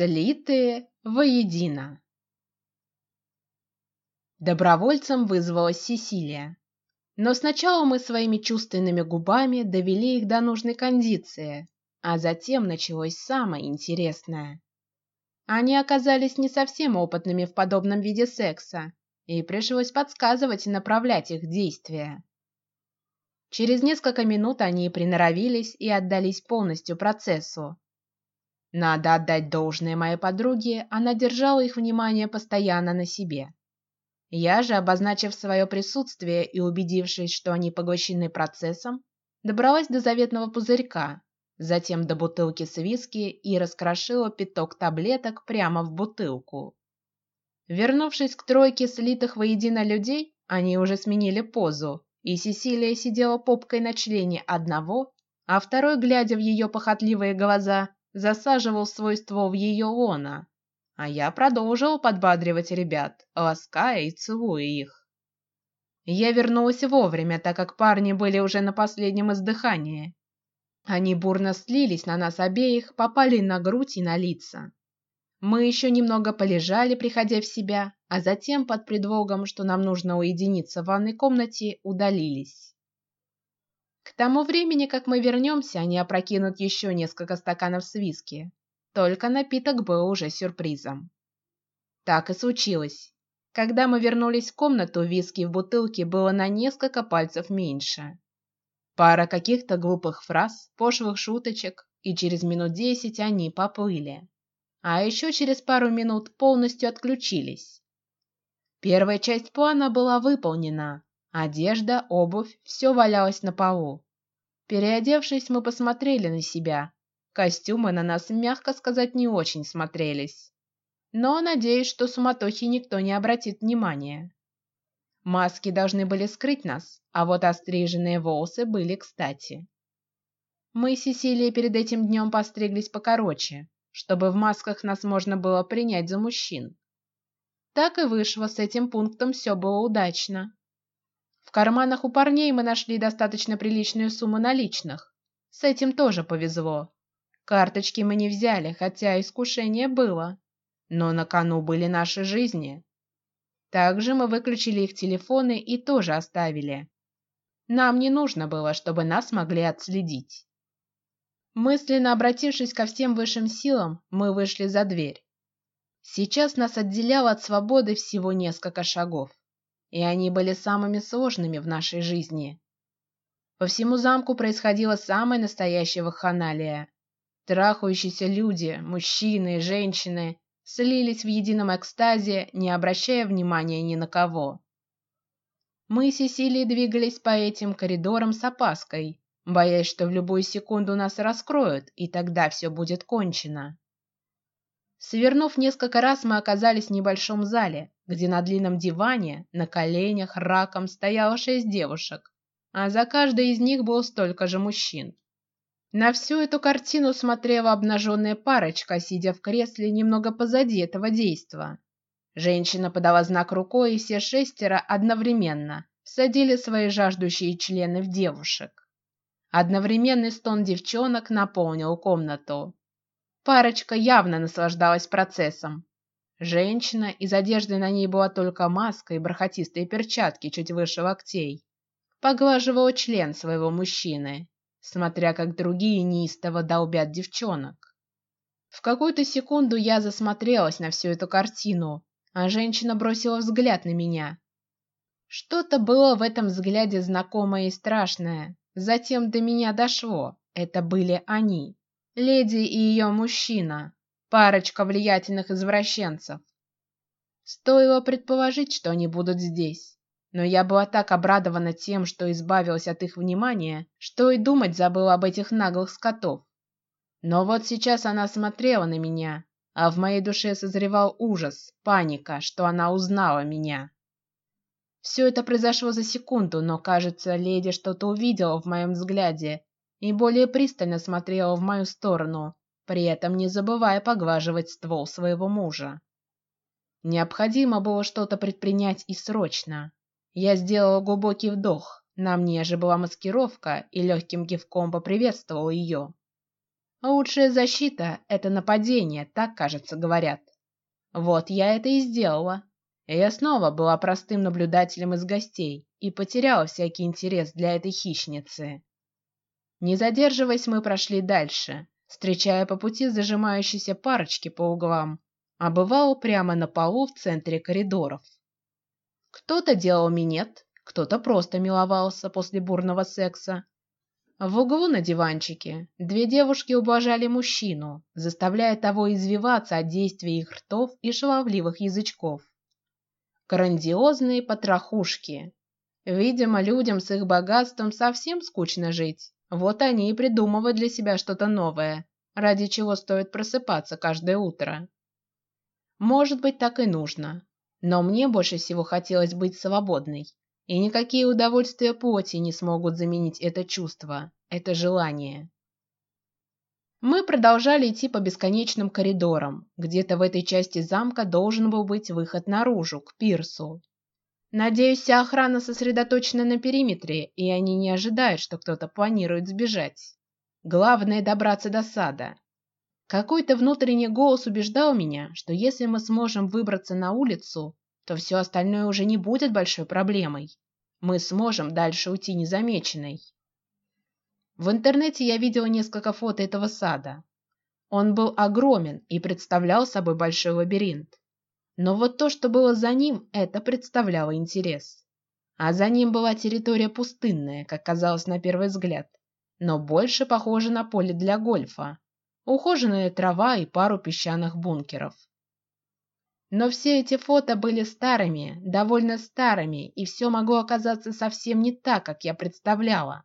слитые воедино. Добровольцем вызвалась Сесилия, но сначала мы своими чувственными губами довели их до нужной кондиции, а затем началось самое интересное. Они оказались не совсем опытными в подобном виде секса, и пришлось подсказывать и направлять их действия. Через несколько минут они приноровились и отдались полностью процессу. Надо отдать должное моей подруге, она держала их внимание постоянно на себе. Я же, обозначив свое присутствие и убедившись, что они поглощены процессом, добралась до заветного пузырька, затем до бутылки с виски и раскрошила пяток таблеток прямо в бутылку. Вернувшись к тройке слитых воедино людей, они уже сменили позу, и Сесилия сидела попкой на члене одного, а второй, глядя в ее похотливые глаза, засаживал свой ствол в ее лона, а я продолжил подбадривать ребят, лаская и целуя их. Я вернулась вовремя, так как парни были уже на последнем издыхании. Они бурно слились на нас обеих, попали на грудь и на лица. Мы еще немного полежали, приходя в себя, а затем под предлогом, что нам нужно уединиться в ванной комнате, удалились. Тому времени, как мы вернемся, они опрокинут еще несколько стаканов с виски. Только напиток был уже сюрпризом. Так и случилось. Когда мы вернулись в комнату, виски в бутылке было на несколько пальцев меньше. Пара каких-то глупых фраз, пошлых шуточек, и через минут десять они поплыли. А еще через пару минут полностью отключились. Первая часть плана была выполнена, Одежда, обувь, все валялось на полу. Переодевшись, мы посмотрели на себя. Костюмы на нас, мягко сказать, не очень смотрелись. Но надеюсь, что суматохи никто не обратит внимания. Маски должны были скрыть нас, а вот остриженные волосы были кстати. Мы с Сесилией перед этим днем постриглись покороче, чтобы в масках нас можно было принять за мужчин. Так и вышло, с этим пунктом все было удачно. В карманах у парней мы нашли достаточно приличную сумму наличных. С этим тоже повезло. Карточки мы не взяли, хотя искушение было, но на кону были наши жизни. Также мы выключили их телефоны и тоже оставили. Нам не нужно было, чтобы нас могли отследить. Мысленно обратившись ко всем высшим силам, мы вышли за дверь. Сейчас нас отделяло от свободы всего несколько шагов и они были самыми сложными в нашей жизни. По всему замку происходило самое настоящее вакханалия. Трахающиеся люди, мужчины и женщины, слились в едином экстазе, не обращая внимания ни на кого. Мы с Сесилией двигались по этим коридорам с опаской, боясь, что в любую секунду нас раскроют, и тогда все будет кончено. Свернув несколько раз, мы оказались в небольшом зале, где на длинном диване на коленях раком стояло шесть девушек, а за каждой из них было столько же мужчин. На всю эту картину смотрела обнаженная парочка, сидя в кресле немного позади этого действа. Женщина подала знак рукой, и все шестеро одновременно садили свои жаждущие члены в девушек. Одновременный стон девчонок наполнил комнату. Парочка явно наслаждалась процессом, Женщина, из одежды на ней была только маска и бархатистые перчатки чуть выше локтей, поглаживала член своего мужчины, смотря как другие неистово долбят девчонок. В какую-то секунду я засмотрелась на всю эту картину, а женщина бросила взгляд на меня. Что-то было в этом взгляде знакомое и страшное. Затем до меня дошло: это были они, леди и ее мужчина парочка влиятельных извращенцев. Стоило предположить, что они будут здесь, но я была так обрадована тем, что избавилась от их внимания, что и думать забыла об этих наглых скотов. Но вот сейчас она смотрела на меня, а в моей душе созревал ужас, паника, что она узнала меня. Все это произошло за секунду, но кажется, леди что-то увидела в моем взгляде и более пристально смотрела в мою сторону, при этом не забывая поглаживать ствол своего мужа. Необходимо было что-то предпринять и срочно. Я сделала глубокий вдох. На мне же была маскировка и легким кивком поприветствовал ее. Лучшая защита – это нападение, так, кажется, говорят. Вот я это и сделала. Я снова была простым наблюдателем из гостей и потеряла всякий интерес для этой хищницы. Не задерживаясь, мы прошли дальше, встречая по пути зажимающиеся парочки по углам, а бывало прямо на полу в центре коридоров. Кто-то делал минет, кто-то просто миловался после бурного секса. В углу на диванчике две девушки ублажали мужчину, заставляя того извиваться от действия их ртов и шаловливых язычков. Грандиозные потрохушки. Видимо, людям с их богатством совсем скучно жить. Вот они и придумывают для себя что-то новое, ради чего стоит просыпаться каждое утро. Может быть, так и нужно. Но мне больше всего хотелось быть свободной, и никакие удовольствия плоти не смогут заменить это чувство, это желание. Мы продолжали идти по бесконечным коридорам. Где-то в этой части замка должен был быть выход наружу, к пирсу. Надеюсь, вся охрана сосредоточена на периметре, и они не ожидают, что кто-то планирует сбежать. Главное добраться до сада. Какой-то внутренний голос убеждал меня, что если мы сможем выбраться на улицу, то все остальное уже не будет большой проблемой. Мы сможем дальше уйти незамеченной. В интернете я видела несколько фото этого сада. Он был огромен и представлял собой большой лабиринт. Но вот то, что было за ним, это представляло интерес. А за ним была территория пустынная, как казалось на первый взгляд, но больше похожа на поле для гольфа, ухоженная трава и пару песчаных бункеров. Но все эти фото были старыми, довольно старыми, и все могло оказаться совсем не так, как я представляла.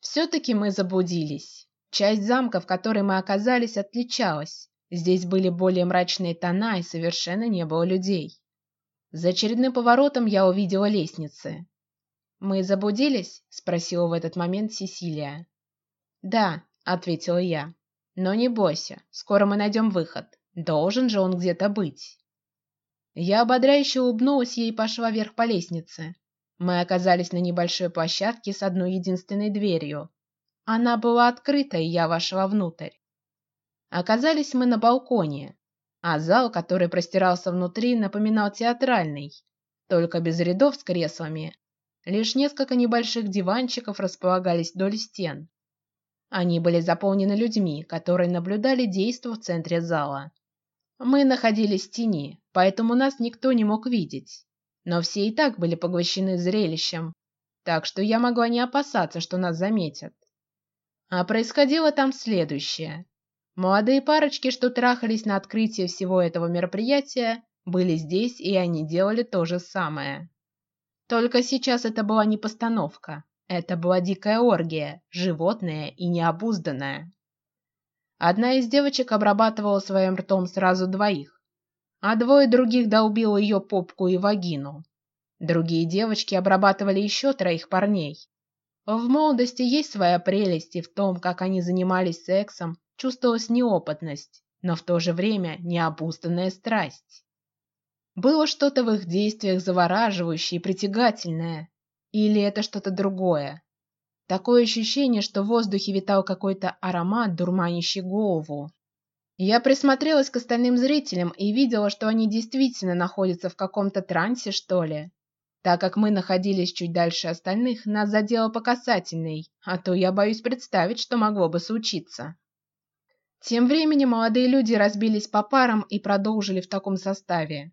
Все-таки мы заблудились. Часть замка, в которой мы оказались, отличалась. Здесь были более мрачные тона и совершенно не было людей. За очередным поворотом я увидела лестницы. Мы заблудились? – спросила в этот момент Сесилия. Да, ответила я. Но не бойся, скоро мы найдем выход. Должен же он где-то быть. Я ободряюще улыбнулась ей и пошла вверх по лестнице. Мы оказались на небольшой площадке с одной единственной дверью. Она была открыта, и я вошла внутрь. Оказались мы на балконе, а зал, который простирался внутри, напоминал театральный, только без рядов с креслами. Лишь несколько небольших диванчиков располагались вдоль стен. Они были заполнены людьми, которые наблюдали действо в центре зала. Мы находились в тени, поэтому нас никто не мог видеть но все и так были поглощены зрелищем, так что я могла не опасаться, что нас заметят. А происходило там следующее: молодые парочки, что трахались на открытии всего этого мероприятия, были здесь, и они делали то же самое. Только сейчас это была не постановка, это была дикая оргия, животная и необузданная. Одна из девочек обрабатывала своим ртом сразу двоих, а двое других долбило ее попку и вагину. Другие девочки обрабатывали еще троих парней. В молодости есть своя прелесть и в том, как они занимались сексом, чувствовалась неопытность, но в то же время необузданная страсть. Было что-то в их действиях завораживающее и притягательное, или это что-то другое? Такое ощущение, что в воздухе витал какой-то аромат, дурманящий голову. Я присмотрелась к остальным зрителям и видела, что они действительно находятся в каком-то трансе, что ли. Так как мы находились чуть дальше остальных, нас задело по касательной, а то я боюсь представить, что могло бы случиться. Тем временем молодые люди разбились по парам и продолжили в таком составе.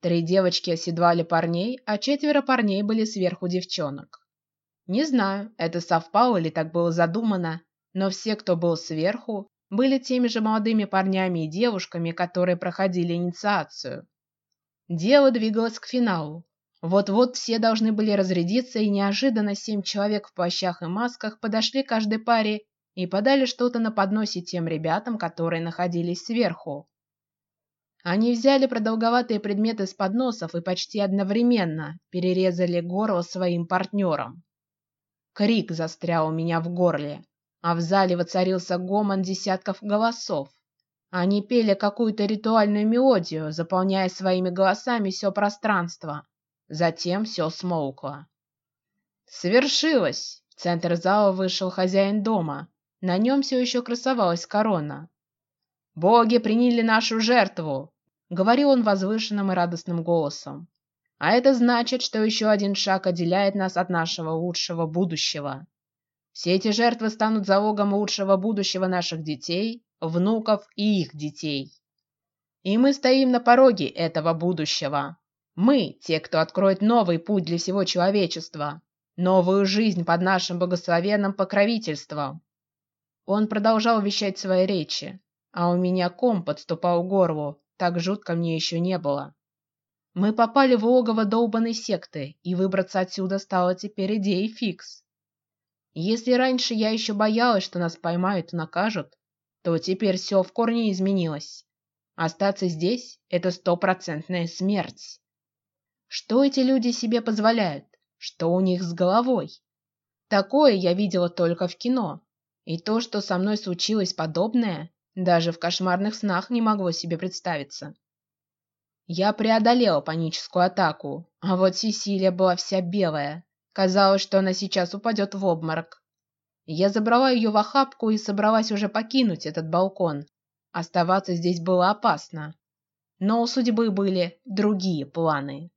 Три девочки оседлали парней, а четверо парней были сверху девчонок. Не знаю, это совпало или так было задумано, но все, кто был сверху, были теми же молодыми парнями и девушками, которые проходили инициацию. Дело двигалось к финалу. Вот-вот все должны были разрядиться, и неожиданно семь человек в плащах и масках подошли к каждой паре и подали что-то на подносе тем ребятам, которые находились сверху. Они взяли продолговатые предметы с подносов и почти одновременно перерезали горло своим партнерам. Крик застрял у меня в горле а в зале воцарился гомон десятков голосов. Они пели какую-то ритуальную мелодию, заполняя своими голосами все пространство. Затем все смолкло. Свершилось. В центр зала вышел хозяин дома. На нем все еще красовалась корона. Боги приняли нашу жертву, говорил он возвышенным и радостным голосом. А это значит, что еще один шаг отделяет нас от нашего лучшего будущего. Все эти жертвы станут залогом лучшего будущего наших детей, внуков и их детей. И мы стоим на пороге этого будущего. Мы, те, кто откроет новый путь для всего человечества, новую жизнь под нашим благословенным покровительством. Он продолжал вещать свои речи, а у меня ком подступал к горлу, так жутко мне еще не было. Мы попали в логово долбанной секты, и выбраться отсюда стало теперь идеей фикс. Если раньше я еще боялась, что нас поймают и накажут, то теперь все в корне изменилось. Остаться здесь – это стопроцентная смерть. Что эти люди себе позволяют? Что у них с головой? Такое я видела только в кино. И то, что со мной случилось подобное, даже в кошмарных снах не могло себе представиться. Я преодолела паническую атаку, а вот Сесилия была вся белая. Казалось, что она сейчас упадет в обморок. Я забрала ее в охапку и собралась уже покинуть этот балкон. Оставаться здесь было опасно, но у судьбы были другие планы.